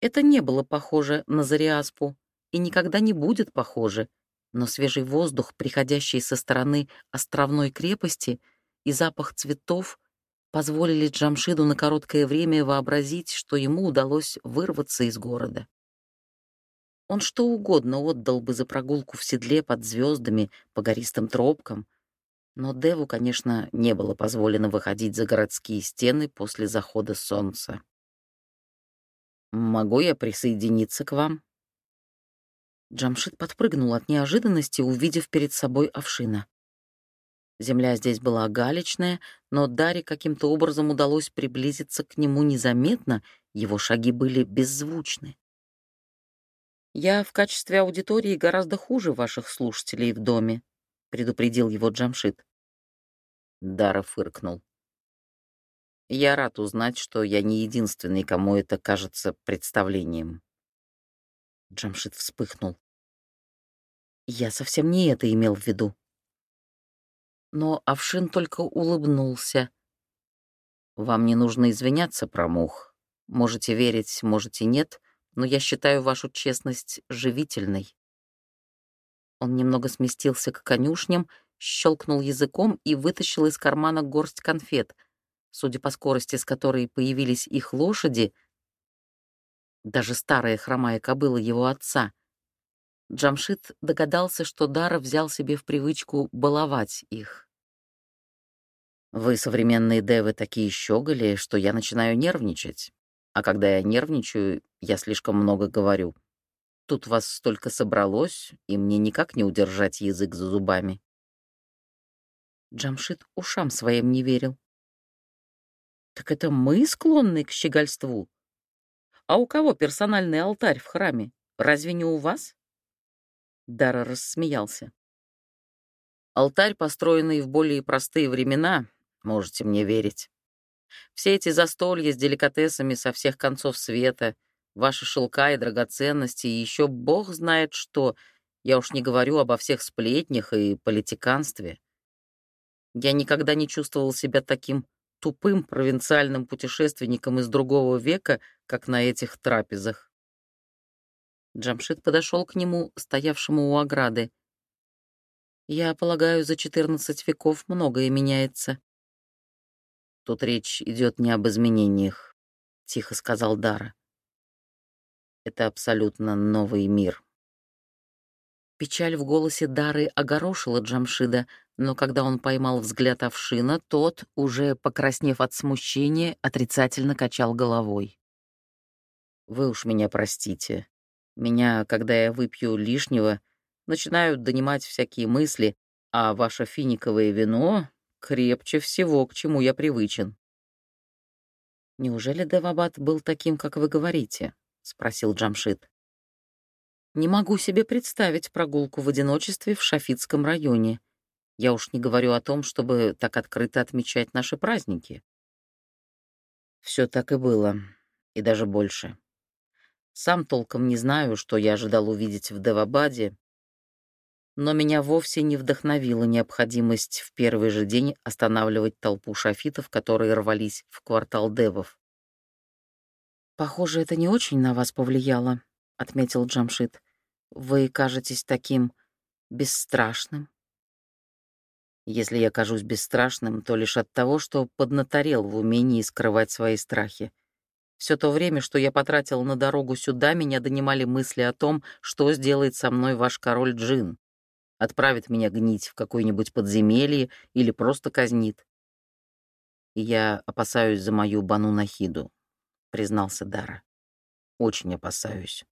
Speaker 1: Это не было похоже на Зариаспу и никогда не будет похоже, но свежий воздух, приходящий со стороны островной крепости, и запах цветов позволили Джамшиду на короткое время вообразить, что ему удалось вырваться из города. Он что угодно отдал бы за прогулку в седле под звездами по гористым тропкам, но Деву, конечно, не было позволено выходить за городские стены после захода солнца. «Могу я присоединиться к вам?» Джамшит подпрыгнул от неожиданности, увидев перед собой овшина. Земля здесь была галечная, но Даре каким-то образом удалось приблизиться к нему незаметно, его шаги были беззвучны. «Я в качестве аудитории гораздо хуже ваших слушателей в доме», — предупредил его Джамшит. Дара фыркнул. Я рад узнать, что я не единственный, кому это кажется представлением. Джамшит вспыхнул. Я совсем не это имел в виду. Но Авшин только улыбнулся. Вам не нужно извиняться, промух. Можете верить, можете нет, но я считаю вашу честность живительной. Он немного сместился к конюшням, щелкнул языком и вытащил из кармана горсть конфет — Судя по скорости, с которой появились их лошади, даже старая хромая кобыла его отца, Джамшит догадался, что Дара взял себе в привычку баловать их. «Вы, современные девы, такие щеголи, что я начинаю нервничать. А когда я нервничаю, я слишком много говорю. Тут вас столько собралось, и мне никак не удержать язык за зубами». Джамшит ушам своим не верил. Так это мы склонны к щегольству? А у кого персональный алтарь в храме? Разве не у вас? Дара рассмеялся. Алтарь, построенный в более простые времена, можете мне верить. Все эти застолья с деликатесами со всех концов света, ваши шелка и драгоценности, и еще бог знает что, я уж не говорю обо всех сплетнях и политиканстве. Я никогда не чувствовал себя таким тупым провинциальным путешественником из другого века, как на этих трапезах. Джамшит подошел к нему, стоявшему у ограды. «Я полагаю, за четырнадцать веков многое меняется». «Тут речь идет не об изменениях», — тихо сказал Дара. «Это абсолютно новый мир». Печаль в голосе Дары огорошила Джамшида, но когда он поймал взгляд Овшина, тот, уже покраснев от смущения, отрицательно качал головой. «Вы уж меня простите. Меня, когда я выпью лишнего, начинают донимать всякие мысли, а ваше финиковое вино крепче всего, к чему я привычен». «Неужели Девабад был таким, как вы говорите?» — спросил Джамшит. «Не могу себе представить прогулку в одиночестве в Шафитском районе. Я уж не говорю о том, чтобы так открыто отмечать наши праздники». Все так и было, и даже больше. Сам толком не знаю, что я ожидал увидеть в Девабаде, но меня вовсе не вдохновила необходимость в первый же день останавливать толпу шафитов, которые рвались в квартал девов. «Похоже, это не очень на вас повлияло», — отметил Джамшит. «Вы кажетесь таким бесстрашным». Если я кажусь бесстрашным, то лишь от того, что поднаторел в умении скрывать свои страхи. Все то время, что я потратил на дорогу сюда, меня донимали мысли о том, что сделает со мной ваш король Джин отправит меня гнить в какое-нибудь подземелье или просто казнит. Я опасаюсь за мою Бану Нахиду, признался Дара. Очень опасаюсь.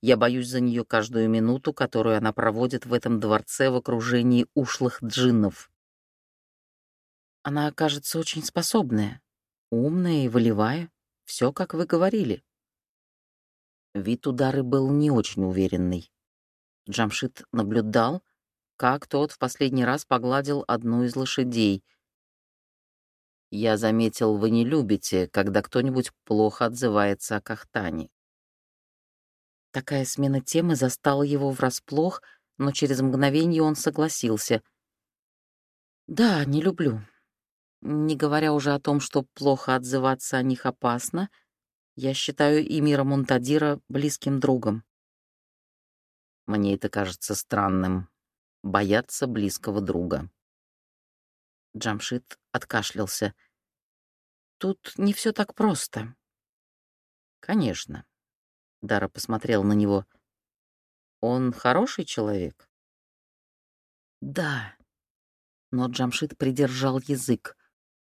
Speaker 1: Я боюсь за нее каждую минуту, которую она проводит в этом дворце в окружении ушлых джиннов. Она окажется очень способная, умная и волевая, все, как вы говорили. Вид удары был не очень уверенный. Джамшит наблюдал, как тот в последний раз погладил одну из лошадей. «Я заметил, вы не любите, когда кто-нибудь плохо отзывается о Кахтане». Такая смена темы застала его врасплох, но через мгновение он согласился. «Да, не люблю. Не говоря уже о том, что плохо отзываться о них опасно, я считаю Эмира Мунтадира близким другом». «Мне это кажется странным», бояться близкого друга. Джамшит откашлялся. «Тут не все так просто». «Конечно». Дара посмотрел на него. «Он хороший человек?» «Да». Но Джамшит придержал язык.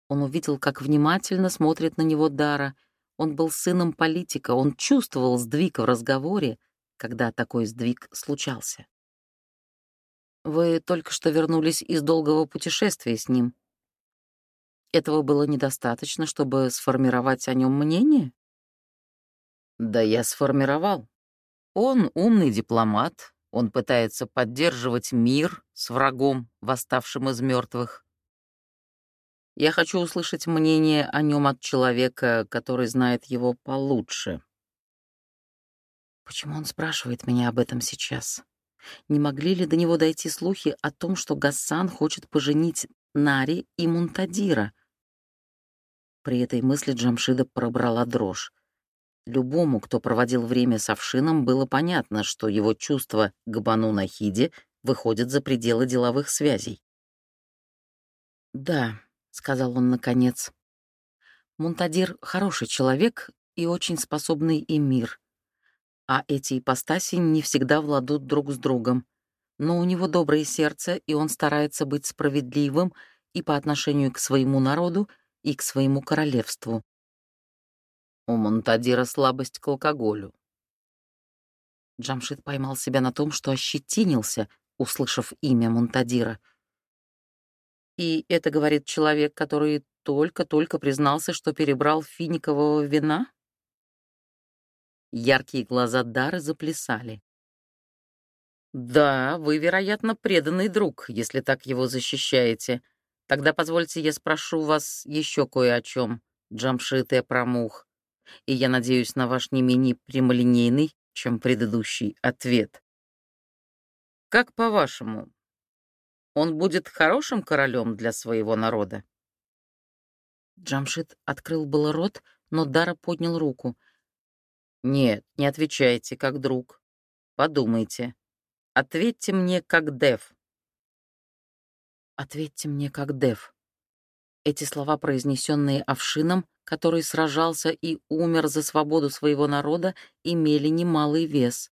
Speaker 1: Он увидел, как внимательно смотрит на него Дара. Он был сыном политика, он чувствовал сдвиг в разговоре, когда такой сдвиг случался. Вы только что вернулись из долгого путешествия с ним. Этого было недостаточно, чтобы сформировать о нем мнение? Да я сформировал. Он умный дипломат, он пытается поддерживать мир с врагом, восставшим из мертвых. Я хочу услышать мнение о нем от человека, который знает его получше. Почему он спрашивает меня об этом сейчас? Не могли ли до него дойти слухи о том, что Гассан хочет поженить Нари и Мунтадира? При этой мысли Джамшида пробрала дрожь. Любому, кто проводил время с Овшином, было понятно, что его чувства к Бану Нахиде выходят за пределы деловых связей. «Да», — сказал он наконец, — «Мунтадир — хороший человек и очень способный эмир а эти ипостаси не всегда владут друг с другом. Но у него доброе сердце, и он старается быть справедливым и по отношению к своему народу, и к своему королевству. У Монтадира слабость к алкоголю. Джамшит поймал себя на том, что ощетинился, услышав имя Монтадира. И это говорит человек, который только-только признался, что перебрал финикового вина? Яркие глаза Дары заплясали. «Да, вы, вероятно, преданный друг, если так его защищаете. Тогда позвольте я спрошу вас еще кое о чем, Джамшит и Промух, и я надеюсь на ваш не менее прямолинейный, чем предыдущий, ответ. Как по-вашему, он будет хорошим королем для своего народа?» Джамшит открыл было рот, но Дара поднял руку — нет, не отвечайте как друг. Подумайте. Ответьте мне как Дев. Ответьте мне как Дев. Эти слова, произнесенные Овшином, который сражался и умер за свободу своего народа, имели немалый вес.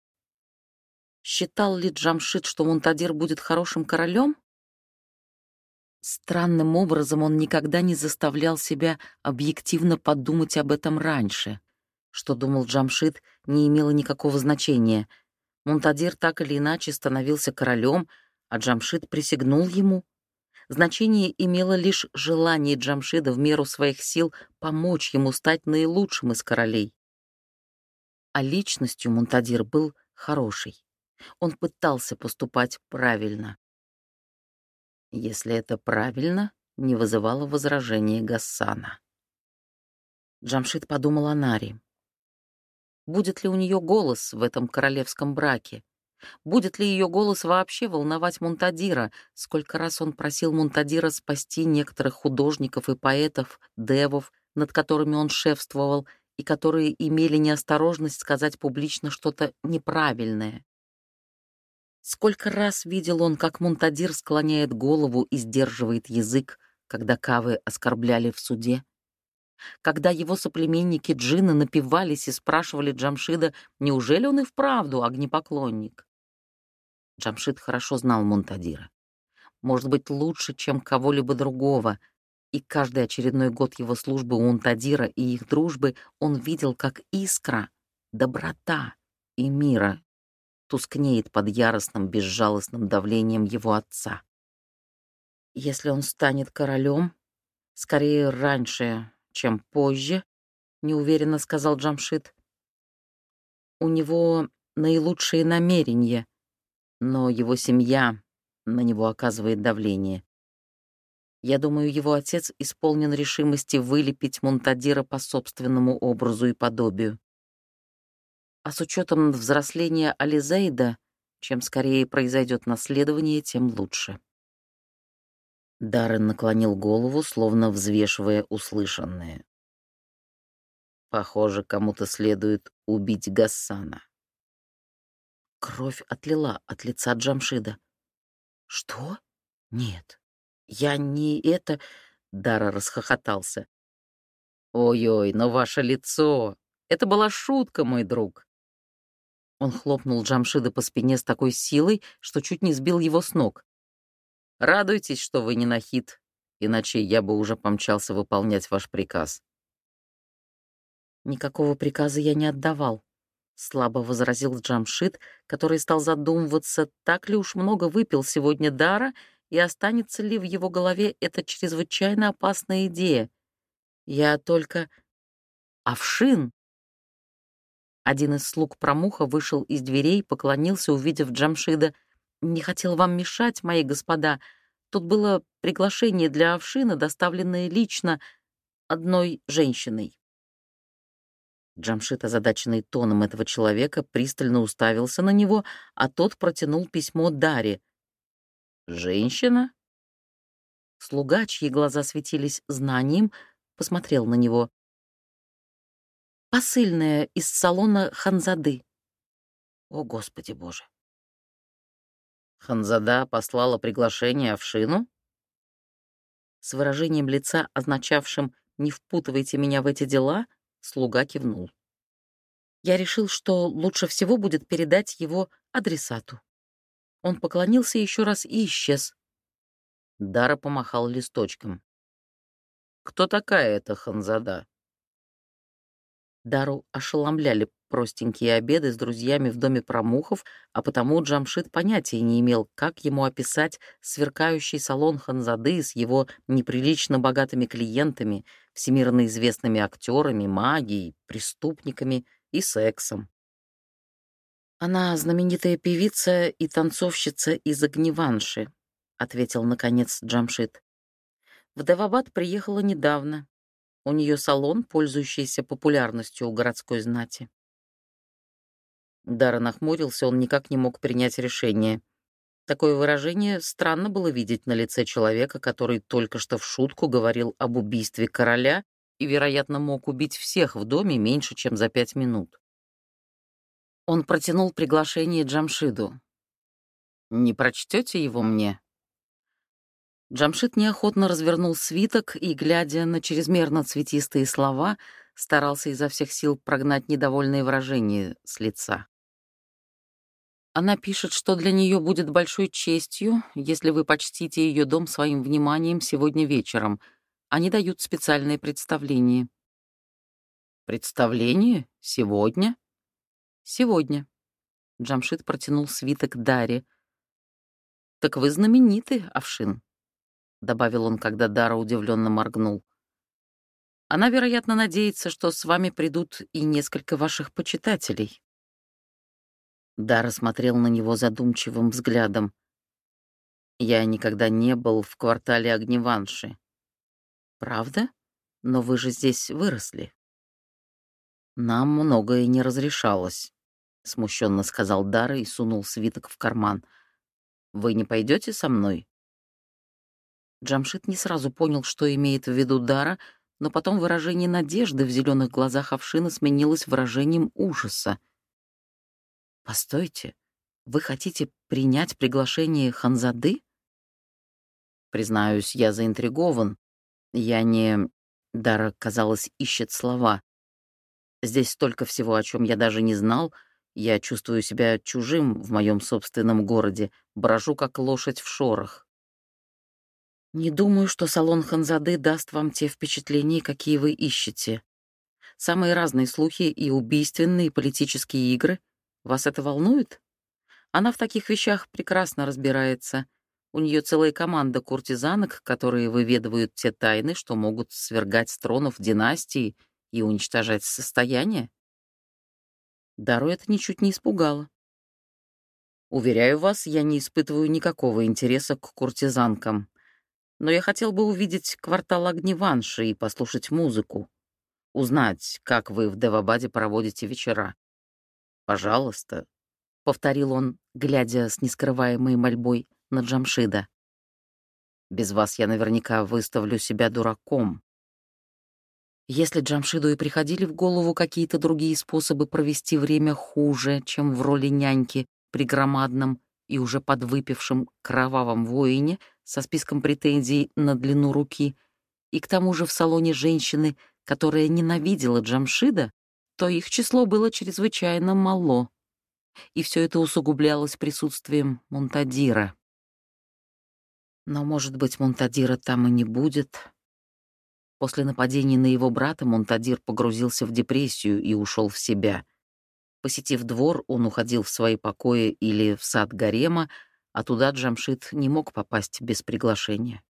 Speaker 1: Считал ли Джамшит, что Мунтадир будет хорошим королем? Странным образом он никогда не заставлял себя объективно подумать об этом раньше — что думал Джамшит, не имело никакого значения. Мунтадир так или иначе становился королем, а Джамшит присягнул ему. Значение имело лишь желание Джамшида в меру своих сил помочь ему стать наилучшим из королей. А личностью Мунтадир был хороший. Он пытался поступать правильно. Если это правильно, не вызывало возражения Гассана. Джамшид подумал о Наре. Будет ли у нее голос в этом королевском браке? Будет ли ее голос вообще волновать Мунтадира? Сколько раз он просил Мунтадира спасти некоторых художников и поэтов, девов, над которыми он шефствовал, и которые имели неосторожность сказать публично что-то неправильное. Сколько раз видел он, как Мунтадир склоняет голову и сдерживает язык, когда кавы оскорбляли в суде. Когда его соплеменники джинны напивались и спрашивали Джамшида, неужели он и вправду огнепоклонник. Джамшид хорошо знал Мунтадира. Может быть, лучше, чем кого-либо другого, и каждый очередной год его службы у Мунтадира и их дружбы он видел, как искра, доброта и мира тускнеет под яростным, безжалостным давлением его отца. Если он станет королем, скорее раньше, чем позже, неуверенно сказал Джамшит. У него наилучшие намерения, но его семья на него оказывает давление. Я думаю, его отец исполнен решимости вылепить Мунтадира по собственному образу и подобию. А с учетом взросления Ализейда, чем скорее произойдет наследование, тем лучше. Даррен наклонил голову, словно взвешивая услышанное. Похоже, кому-то следует убить Гасана. Кровь отлила от лица Джамшида. «Что? Нет, я не это...» Дара расхохотался. «Ой-ой, но ваше лицо! Это была шутка, мой друг!» Он хлопнул Джамшида по спине с такой силой, что чуть не сбил его с ног. Радуйтесь, что вы не нахид, иначе я бы уже помчался выполнять ваш приказ. Никакого приказа я не отдавал, слабо возразил Джамшит, который стал задумываться, так ли уж много выпил сегодня Дара и останется ли в его голове эта чрезвычайно опасная идея. Я только... Овшин! Один из слуг промуха вышел из дверей, поклонился, увидев Джамшида — «Не хотел вам мешать, мои господа. Тут было приглашение для Овшина, доставленное лично одной женщиной». Джамшит, озадаченный тоном этого человека, пристально уставился на него, а тот протянул письмо Даре. «Женщина?» Слуга, чьи глаза светились знанием, посмотрел на него. «Посыльная из салона Ханзады». «О, Господи Боже!» Ханзада послала приглашение Овшину? С выражением лица, означавшим «не впутывайте меня в эти дела», слуга кивнул. Я решил, что лучше всего будет передать его адресату. Он поклонился еще раз и исчез. Дара помахал листочком. «Кто такая эта Ханзада?» Дару ошеломляли простенькие обеды с друзьями в доме промухов, а потому Джамшит понятия не имел, как ему описать сверкающий салон Ханзады с его неприлично богатыми клиентами, всемирно известными актерами, магией, преступниками и сексом. «Она знаменитая певица и танцовщица из Огневанши», — ответил, наконец, Джамшит. «В приехала недавно, у нее салон, пользующийся популярностью у городской знати. Дара нахмурился, он никак не мог принять решение. Такое выражение странно было видеть на лице человека, который только что в шутку говорил об убийстве короля и, вероятно, мог убить всех в доме меньше, чем за пять минут. Он протянул приглашение Джамшиду. «Не прочтете его мне?» Джамшит неохотно развернул свиток и, глядя на чрезмерно цветистые слова, старался изо всех сил прогнать недовольные выражения с лица. Она пишет, что для нее будет большой честью, если вы почтите ее дом своим вниманием сегодня вечером. Они дают специальное представление. Представление? Сегодня? Сегодня. Джамшит протянул свиток Даре. Так вы знамениты, Овшин. — добавил он, когда Дара удивленно моргнул. «Она, вероятно, надеется, что с вами придут и несколько ваших почитателей». Дара смотрел на него задумчивым взглядом. «Я никогда не был в квартале Огневанши». «Правда? Но вы же здесь выросли». «Нам многое не разрешалось», — смущенно сказал Дара и сунул свиток в карман. «Вы не пойдете со мной?» Джамшит не сразу понял, что имеет в виду Дара, но потом выражение надежды в зеленых глазах Овшина сменилось выражением ужаса. «Постойте, вы хотите принять приглашение Ханзады?» «Признаюсь, я заинтригован. Я не...» Дара, казалось, ищет слова. Здесь столько всего, о чем я даже не знал. Я чувствую себя чужим в моем собственном городе, брожу как лошадь в шорах. Не думаю, что салон Ханзады даст вам те впечатления, какие вы ищете. Самые разные слухи и убийственные политические игры. Вас это волнует? Она в таких вещах прекрасно разбирается. У нее целая команда куртизанок, которые выведывают те тайны, что могут свергать с тронов династии — и уничтожать состояние? Дару это ничуть не испугало. Уверяю вас, я не испытываю никакого интереса к куртизанкам. Но я хотел бы увидеть квартал Огневанши и послушать музыку. Узнать, как вы в Девабаде проводите вечера. Пожалуйста, — повторил он, глядя с нескрываемой мольбой на Джамшида. «Без вас я наверняка выставлю себя дураком. Если Джамшиду и приходили в голову какие-то другие способы провести время хуже, чем в роли няньки при громадном и уже подвыпившем кровавом воине со списком претензий на длину руки, и к тому же в салоне женщины, которая ненавидела Джамшида, то их число было чрезвычайно мало. И все это усугублялось присутствием Монтадира. Но, может быть, Монтадира там и не будет, После нападения на его брата Монтадир погрузился в депрессию и ушел в себя. Посетив двор, он уходил в свои покои или в сад гарема, а туда Джамшит не мог попасть без приглашения.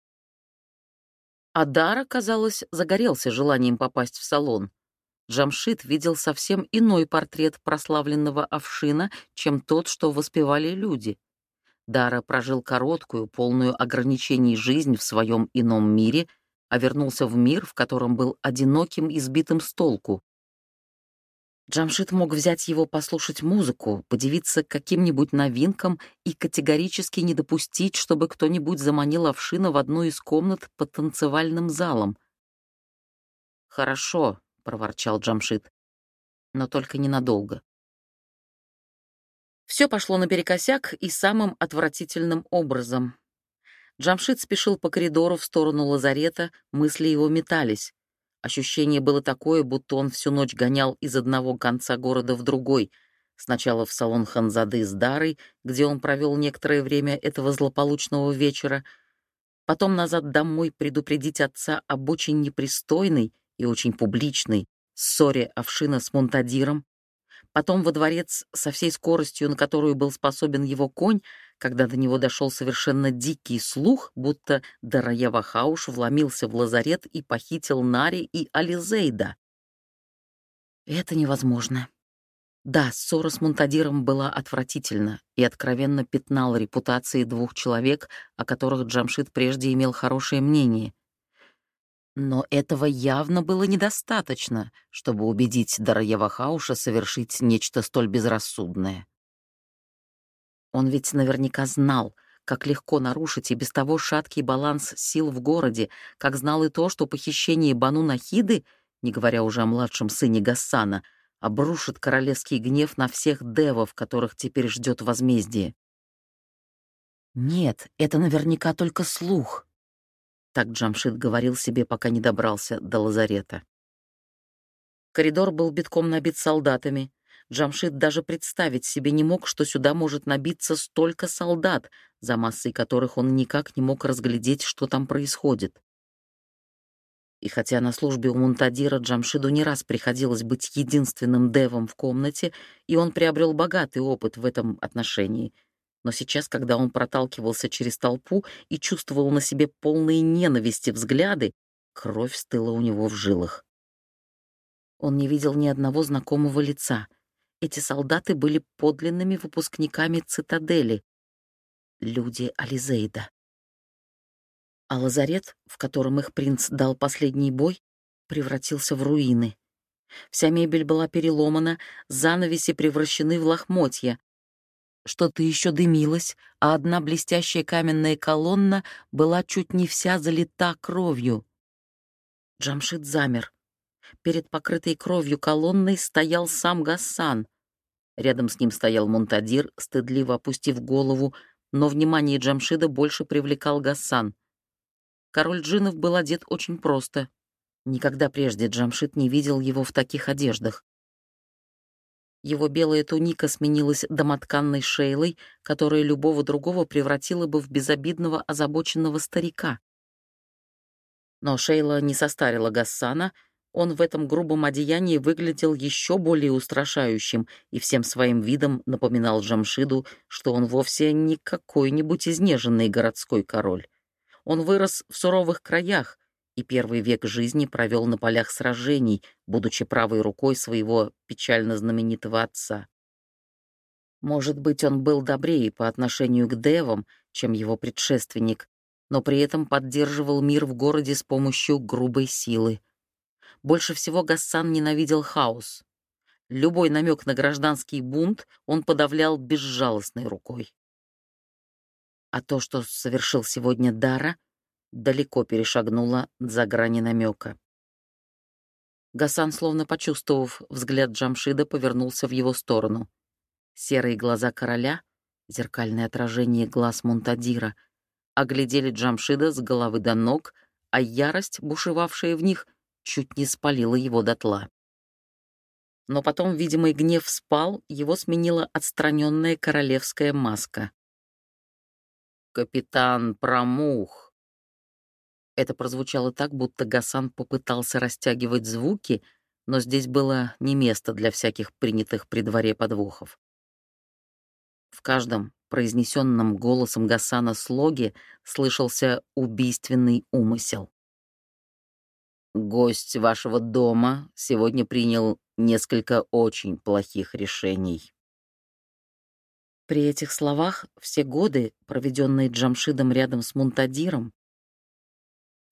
Speaker 1: Адара, казалось, загорелся желанием попасть в салон. Джамшит видел совсем иной портрет прославленного Овшина, чем тот, что воспевали люди. Дара прожил короткую, полную ограничений жизнь в своем ином мире — а вернулся в мир, в котором был одиноким и сбитым с толку. Джамшит мог взять его послушать музыку, подивиться каким-нибудь новинкам и категорически не допустить, чтобы кто-нибудь заманил Овшина в одну из комнат под танцевальным залом. «Хорошо», — проворчал Джамшит, — «но только ненадолго». Все пошло наперекосяк и самым отвратительным образом. Джамшит спешил по коридору в сторону лазарета, мысли его метались. Ощущение было такое, будто он всю ночь гонял из одного конца города в другой. Сначала в салон Ханзады с Дарой, где он провел некоторое время этого злополучного вечера, потом назад домой предупредить отца об очень непристойной и очень публичной ссоре Овшина с Монтадиром, потом во дворец со всей скоростью, на которую был способен его конь, когда до него дошел совершенно дикий слух, будто Дараева Хауш вломился в лазарет и похитил Нари и Ализейда. Это невозможно. Да, ссора с Монтадиром была отвратительна и откровенно пятнала репутации двух человек, о которых Джамшит прежде имел хорошее мнение. Но этого явно было недостаточно, чтобы убедить Дараева Хауша совершить нечто столь безрассудное. Он ведь наверняка знал, как легко нарушить и без того шаткий баланс сил в городе, как знал и то, что похищение Бану Нахиды, не говоря уже о младшем сыне Гассана, обрушит королевский гнев на всех девов, которых теперь ждет возмездие. «Нет, это наверняка только слух», — так Джамшит говорил себе, пока не добрался до лазарета. Коридор был битком набит солдатами, Джамшит даже представить себе не мог, что сюда может набиться столько солдат, за массой которых он никак не мог разглядеть, что там происходит. И хотя на службе у Мунтадира Джамшиду не раз приходилось быть единственным девом в комнате, и он приобрел богатый опыт в этом отношении, Но сейчас, когда он проталкивался через толпу и чувствовал на себе полные ненависти взгляды, кровь стыла у него в жилах. Он не видел ни одного знакомого лица. Эти солдаты были подлинными выпускниками цитадели. Люди Ализейда. А лазарет, в котором их принц дал последний бой, превратился в руины. Вся мебель была переломана, занавеси превращены в лохмотья. Что-то еще дымилось, а одна блестящая каменная колонна была чуть не вся залита кровью. Джамшит замер. Перед покрытой кровью колонной стоял сам Гассан. Рядом с ним стоял Мунтадир, стыдливо опустив голову, но внимание Джамшида больше привлекал Гассан. Король джинов был одет очень просто. Никогда прежде Джамшит не видел его в таких одеждах. Его белая туника сменилась домотканной шейлой, которая любого другого превратила бы в безобидного озабоченного старика. Но Шейла не состарила Гассана, он в этом грубом одеянии выглядел еще более устрашающим и всем своим видом напоминал Джамшиду, что он вовсе не какой-нибудь изнеженный городской король. Он вырос в суровых краях и первый век жизни провел на полях сражений, будучи правой рукой своего печально знаменитого отца. Может быть, он был добрее по отношению к девам, чем его предшественник, но при этом поддерживал мир в городе с помощью грубой силы. Больше всего Гассан ненавидел хаос. Любой намек на гражданский бунт он подавлял безжалостной рукой. А то, что совершил сегодня Дара, далеко перешагнуло за грани намека. Гасан, словно почувствовав взгляд Джамшида, повернулся в его сторону. Серые глаза короля, зеркальное отражение глаз Мунтадира, оглядели Джамшида с головы до ног, а ярость, бушевавшая в них, чуть не спалила его дотла. Но потом видимый гнев спал, его сменила отстраненная королевская маска. «Капитан Промух!» Это прозвучало так, будто Гасан попытался растягивать звуки, но здесь было не место для всяких принятых при дворе подвохов. В каждом произнесенном голосом Гасана слоге слышался убийственный умысел. «Гость вашего дома сегодня принял несколько очень плохих решений». При этих словах все годы, проведенные Джамшидом рядом с Мунтадиром,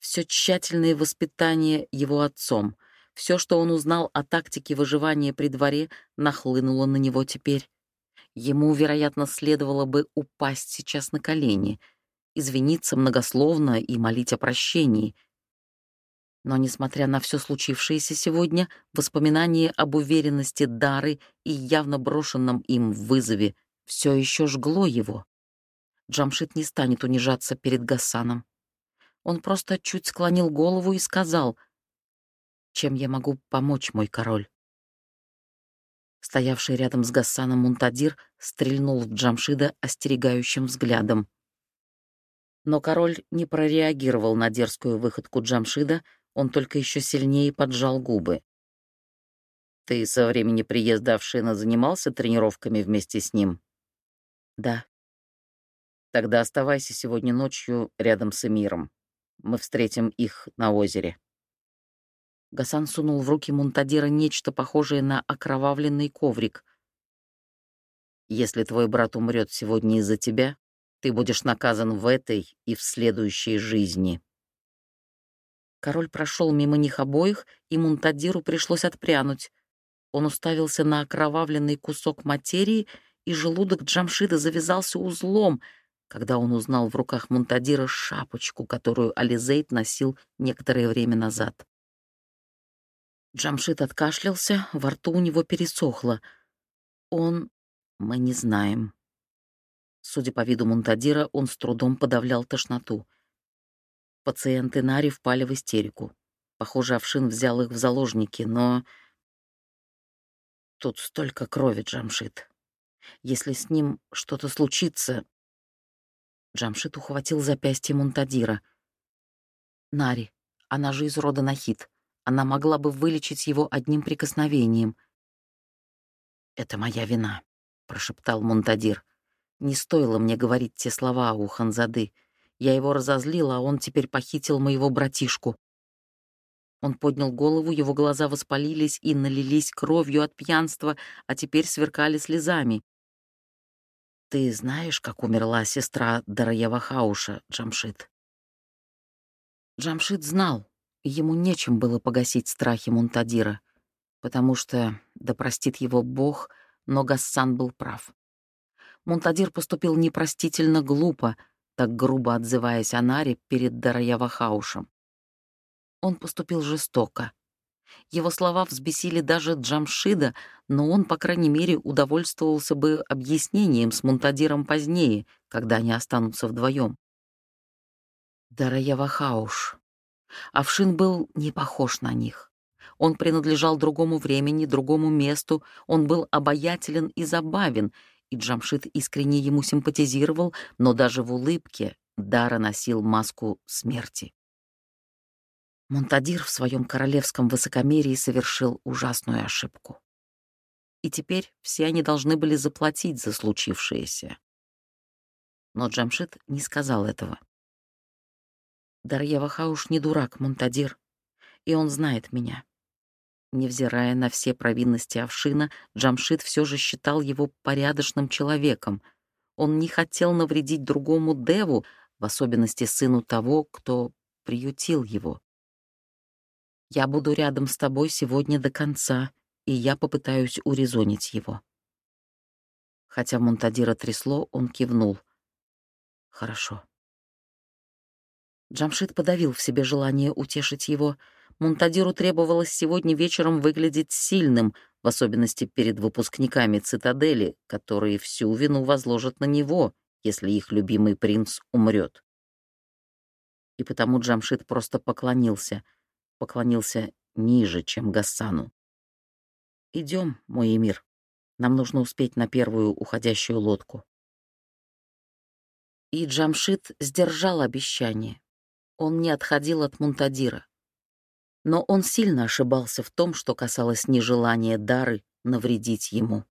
Speaker 1: все тщательное воспитание его отцом, все, что он узнал о тактике выживания при дворе, нахлынуло на него теперь. Ему, вероятно, следовало бы упасть сейчас на колени, извиниться многословно и молить о прощении. Но, несмотря на все случившееся сегодня, воспоминание об уверенности Дары и явно брошенном им вызове — все еще жгло его. Джамшит не станет унижаться перед Гасаном. Он просто чуть склонил голову и сказал, «Чем я могу помочь, мой король?» Стоявший рядом с Гасаном Мунтадир стрельнул в Джамшида остерегающим взглядом. Но король не прореагировал на дерзкую выходку Джамшида, он только еще сильнее поджал губы. «Ты со времени приезда Авшина занимался тренировками вместе с ним?» Да. Тогда оставайся сегодня ночью рядом с Эмиром. Мы встретим их на озере. Гасан сунул в руки Мунтадира нечто похожее на окровавленный коврик. Если твой брат умрет сегодня из-за тебя, ты будешь наказан в этой и в следующей жизни. Король прошел мимо них обоих, и Мунтадиру пришлось отпрянуть. Он уставился на окровавленный кусок материи и желудок Джамшида завязался узлом, когда он узнал в руках Мунтадира шапочку, которую Ализейд носил некоторое время назад. Джамшид откашлялся, во рту у него пересохло. Он... мы не знаем. Судя по виду Мунтадира, он с трудом подавлял тошноту. Пациенты Нари впали в истерику. Похоже, Авшин взял их в заложники, но... Тут столько крови, Джамшит. Если с ним что-то случится... Джамшит ухватил запястье Мунтадира. Нари, она же из рода Нахид. Она могла бы вылечить его одним прикосновением. «Это моя вина», — прошептал Мунтадир. Не стоило мне говорить те слова у Ханзады. Я его разозлила, а он теперь похитил моего братишку. Он поднял голову, его глаза воспалились и налились кровью от пьянства, а теперь сверкали слезами. «Ты знаешь, как умерла сестра Дараева Хауша, Джамшит?» Джамшит знал, ему нечем было погасить страхи Мунтадира, потому что, да простит его Бог, но Гассан был прав. Мунтадир поступил непростительно глупо, так грубо отзываясь о Наре перед Дараева Хаушем. Он поступил жестоко. Его слова взбесили даже Джамшида, но он, по крайней мере, удовольствовался бы объяснением с Мунтадиром позднее, когда они останутся вдвоем. Дараявахауш. Авшин был не похож на них. Он принадлежал другому времени, другому месту, он был обаятелен и забавен, и Джамшид искренне ему симпатизировал, но даже в улыбке Дара носил маску смерти. Монтадир в своем королевском высокомерии совершил ужасную ошибку. И теперь все они должны были заплатить за случившееся. Но Джамшит не сказал этого. Дарья Вахауш не дурак, Монтадир, и он знает меня. Невзирая на все провинности Авшина, Джамшит все же считал его порядочным человеком. Он не хотел навредить другому Деву, в особенности сыну того, кто приютил его. Я буду рядом с тобой сегодня до конца, и я попытаюсь урезонить его». Хотя Монтадира трясло, он кивнул. «Хорошо». Джамшит подавил в себе желание утешить его. Монтадиру требовалось сегодня вечером выглядеть сильным, в особенности перед выпускниками цитадели, которые всю вину возложат на него, если их любимый принц умрет. И потому Джамшит просто поклонился — поклонился ниже, чем Гассану. «Идем, мой эмир. Нам нужно успеть на первую уходящую лодку». И Джамшит сдержал обещание. Он не отходил от Мунтадира. Но он сильно ошибался в том, что касалось нежелания Дары навредить ему.